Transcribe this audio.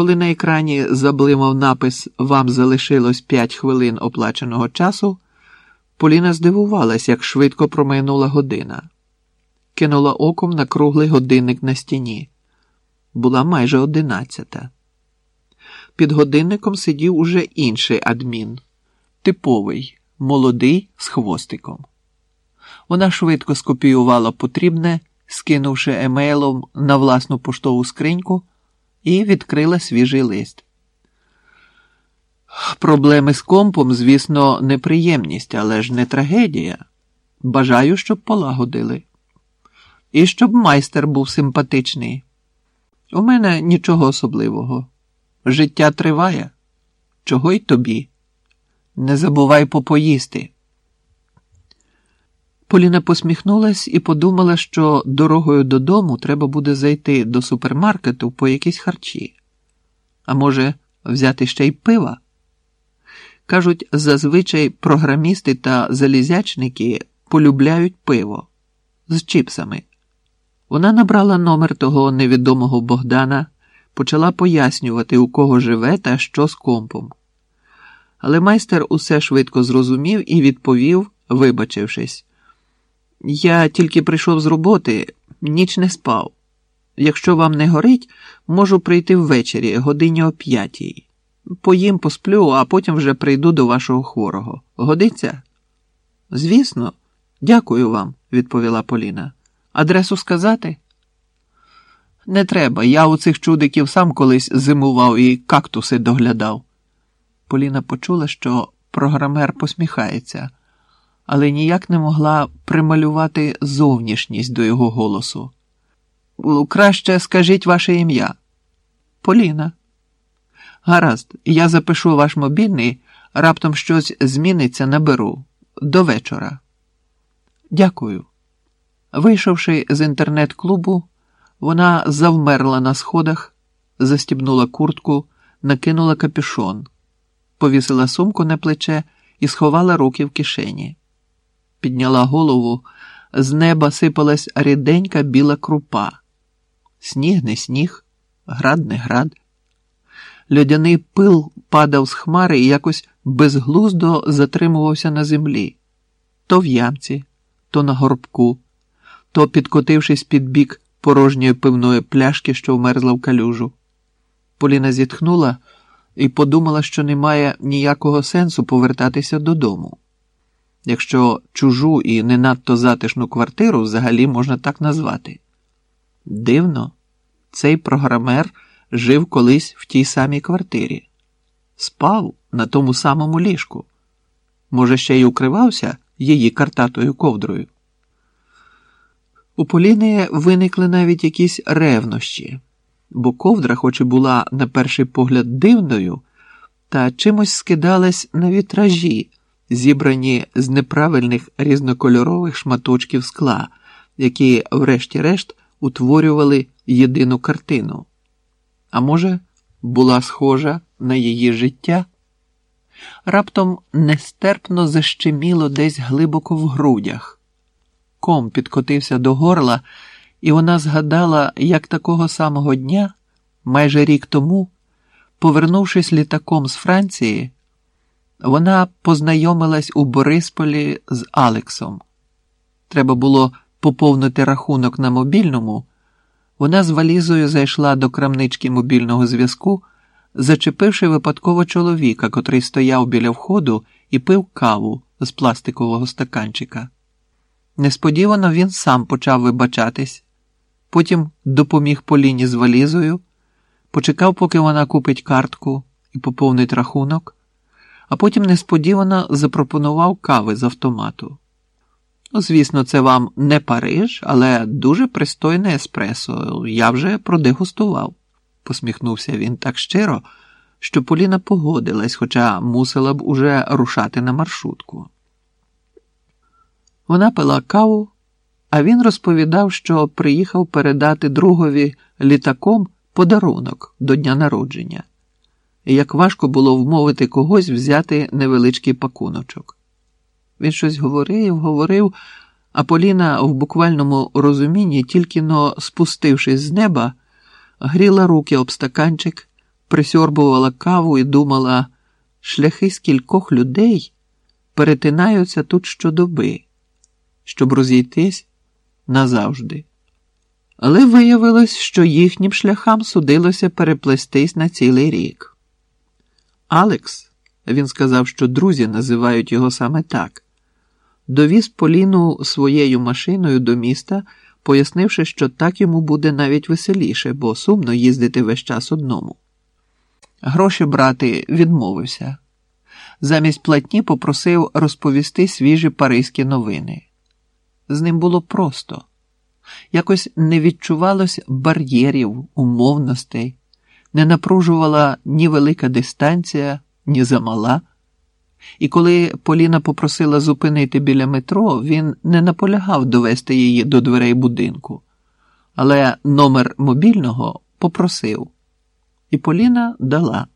Коли на екрані заблимав напис Вам залишилось 5 хвилин оплаченого часу, Поліна здивувалась, як швидко промайнула година. Кинула оком на круглий годинник на стіні. Була майже одинадцята. Під годинником сидів уже інший адмін, типовий, молодий з хвостиком. Вона швидко скопіювала потрібне, скинувши емейлом на власну поштову скриньку, і відкрила свіжий лист. Проблеми з компом, звісно, неприємність, але ж не трагедія. Бажаю, щоб полагодили. І щоб майстер був симпатичний. У мене нічого особливого. Життя триває. Чого й тобі? Не забувай попоїсти. Поліна посміхнулась і подумала, що дорогою додому треба буде зайти до супермаркету по якісь харчі. А може, взяти ще й пива? Кажуть, зазвичай програмісти та залізячники полюбляють пиво з чіпсами. Вона набрала номер того невідомого Богдана, почала пояснювати, у кого живе та що з компом. Але майстер усе швидко зрозумів і відповів, вибачившись. Я тільки прийшов з роботи, ніч не спав. Якщо вам не горить, можу прийти ввечері, годині о п'ятій. Поїм, посплю, а потім вже прийду до вашого хворого. Годиться? Звісно, дякую вам, відповіла Поліна. Адресу сказати? Не треба. Я у цих чудиків сам колись зимував і кактуси доглядав. Поліна почула, що програмер посміхається, але ніяк не могла прималювати зовнішність до його голосу. Краще скажіть ваше ім'я. Поліна. Гаразд, я запишу ваш мобільний, раптом щось зміниться, наберу. До вечора. Дякую. Вийшовши з інтернет-клубу, вона завмерла на сходах, застібнула куртку, накинула капюшон, повісила сумку на плече і сховала руки в кишені. Підняла голову, з неба сипалась ріденька біла крупа. Сніг не сніг, град не град. Льодяний пил падав з хмари і якось безглуздо затримувався на землі, то в ямці, то на горбку, то підкотившись під бік порожньої пивної пляшки, що вмерзла в калюжу. Поліна зітхнула і подумала, що немає ніякого сенсу повертатися додому. Якщо чужу і не надто затишну квартиру взагалі можна так назвати. Дивно, цей програмер жив колись в тій самій квартирі, спав на тому самому ліжку. Може, ще й укривався її картатою ковдрою. У Поліни виникли навіть якісь ревнощі, бо ковдра, хоч і була на перший погляд дивною, та чимось скидалась на вітражі, зібрані з неправильних різнокольорових шматочків скла, які, врешті-решт, утворювали єдину картину. А може, була схожа на її життя? Раптом нестерпно защеміло десь глибоко в грудях. Ком підкотився до горла, і вона згадала, як такого самого дня, майже рік тому, повернувшись літаком з Франції, вона познайомилась у Борисполі з Алексом. Треба було поповнити рахунок на мобільному. Вона з валізою зайшла до крамнички мобільного зв'язку, зачепивши випадково чоловіка, котрий стояв біля входу і пив каву з пластикового стаканчика. Несподівано він сам почав вибачатись, потім допоміг Поліні з валізою, почекав, поки вона купить картку і поповнить рахунок, а потім несподівано запропонував кави з автомату. Ну, звісно, це вам не Париж, але дуже пристойне еспресо. Я вже продегустував, посміхнувся він так щиро, що Поліна погодилась, хоча мусила б уже рушати на маршрутку. Вона пила каву, а він розповідав, що приїхав передати другові літаком подарунок до дня народження, як важко було вмовити когось взяти невеличкий пакуночок. Він щось говорив, говорив, а Поліна в буквальному розумінні, тільки но спустившись з неба, гріла руки об стаканчик, присьорбувала каву і думала, шляхи скількох людей перетинаються тут щодоби, щоб розійтись назавжди. Але виявилось, що їхнім шляхам судилося переплестись на цілий рік. Алекс, він сказав, що друзі називають його саме так, довіз Поліну своєю машиною до міста, пояснивши, що так йому буде навіть веселіше, бо сумно їздити весь час одному. Гроші брати відмовився. Замість платні попросив розповісти свіжі паризькі новини. З ним було просто якось не відчувалось бар'єрів, умовностей, не напружувала ні велика дистанція, ні замала. І коли Поліна попросила зупинити біля метро, він не наполягав довести її до дверей будинку, але номер мобільного попросив, і Поліна дала.